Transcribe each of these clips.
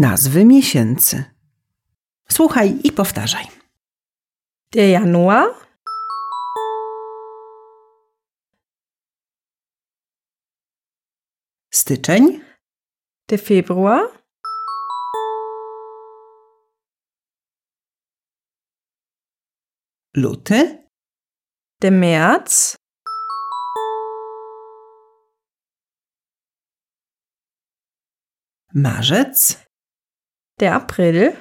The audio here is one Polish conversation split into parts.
Nazwy miesięcy. Słuchaj i powtarzaj. Der Januar, Styczeń, der Februar, luty, der März, marzec, der April,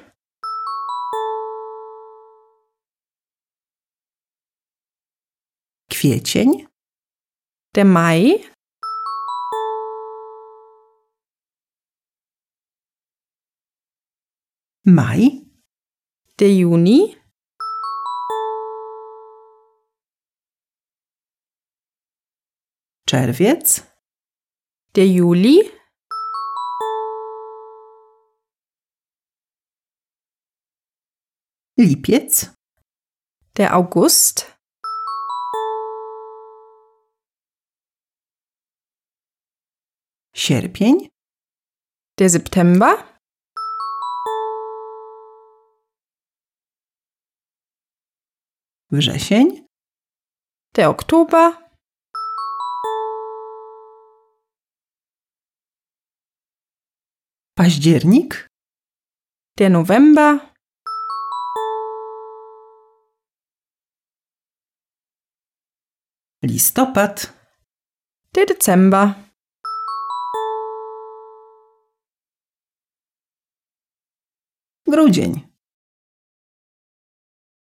kwiecień, der Mai, maj, der Juni, czerwiec, der Juli, lipiec, der August, sierpień, der September, wrzesień, der Oktober, październik, der November, listopad, Dezember, grudzień.